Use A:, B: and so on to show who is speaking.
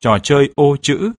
A: trò chơi ô chữ